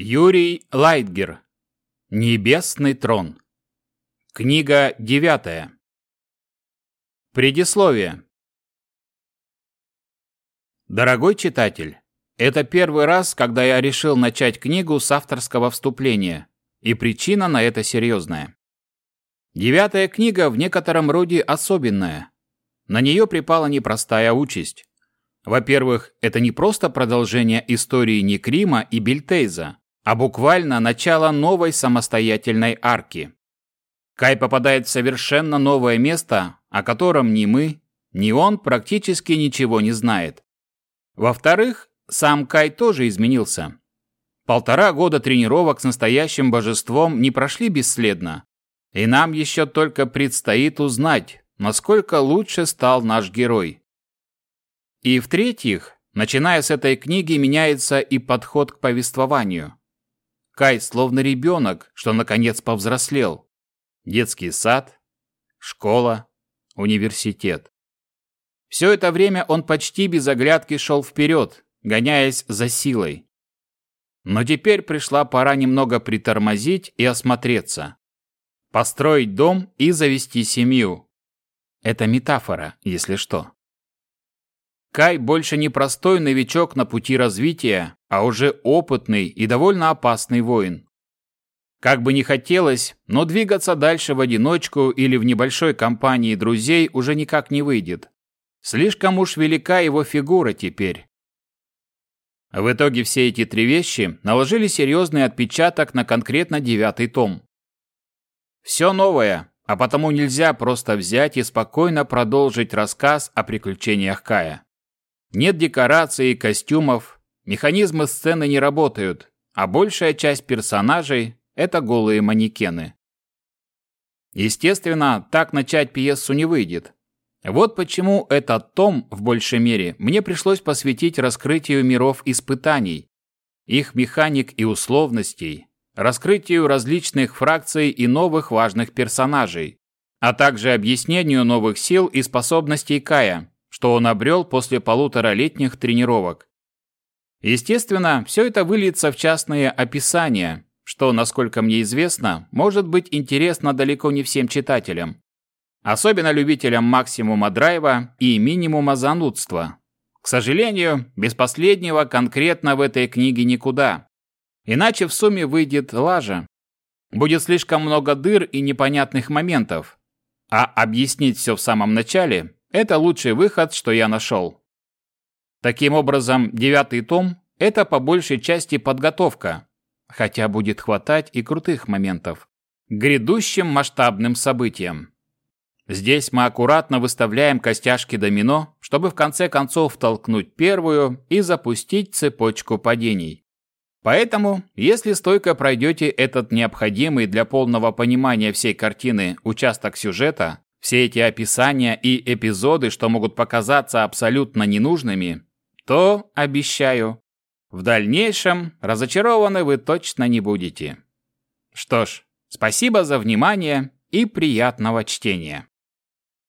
Юрий Лайтгер. Небесный трон. Книга девятая. Предисловие. Дорогой читатель, это первый раз, когда я решил начать книгу с авторского вступления, и причина на это серьезная. Девятая книга в некотором роде особенная. На нее припала непростая участь. Во-первых, это не просто продолжение истории Некрима и Бельтейза, а буквально начало новой самостоятельной арки. Кай попадает в совершенно новое место, о котором ни мы, ни он практически ничего не знает. Во-вторых, сам Кай тоже изменился. Полтора года тренировок с настоящим божеством не прошли бесследно, и нам еще только предстоит узнать, насколько лучше стал наш герой. И в-третьих, начиная с этой книги меняется и подход к повествованию. Кай словно ребенок, что наконец повзрослел. Детский сад, школа, университет. Все это время он почти без оглядки шел вперед, гоняясь за силой. Но теперь пришла пора немного притормозить и осмотреться. Построить дом и завести семью. Это метафора, если что. Кай больше не простой новичок на пути развития, а уже опытный и довольно опасный воин. Как бы ни хотелось, но двигаться дальше в одиночку или в небольшой компании друзей уже никак не выйдет. Слишком уж велика его фигура теперь. В итоге все эти три вещи наложили серьезный отпечаток на конкретно девятый том. Все новое, а потому нельзя просто взять и спокойно продолжить рассказ о приключениях Кая. Нет декораций и костюмов, механизмы сцены не работают, а большая часть персонажей – это голые манекены. Естественно, так начать пьесу не выйдет. Вот почему этот том, в большей мере, мне пришлось посвятить раскрытию миров испытаний, их механик и условностей, раскрытию различных фракций и новых важных персонажей, а также объяснению новых сил и способностей Кая, что он обрел после полуторалетних тренировок. Естественно, все это выльется в частные описания, что, насколько мне известно, может быть интересно далеко не всем читателям. Особенно любителям максимума драйва и минимума занудства. К сожалению, без последнего конкретно в этой книге никуда. Иначе в сумме выйдет лажа. Будет слишком много дыр и непонятных моментов. А объяснить все в самом начале это лучший выход, что я нашел. Таким образом, девятый том – это по большей части подготовка, хотя будет хватать и крутых моментов, к грядущим масштабным событиям. Здесь мы аккуратно выставляем костяшки домино, чтобы в конце концов толкнуть первую и запустить цепочку падений. Поэтому, если стойко пройдете этот необходимый для полного понимания всей картины участок сюжета, все эти описания и эпизоды, что могут показаться абсолютно ненужными, то, обещаю, в дальнейшем разочарованы вы точно не будете. Что ж, спасибо за внимание и приятного чтения.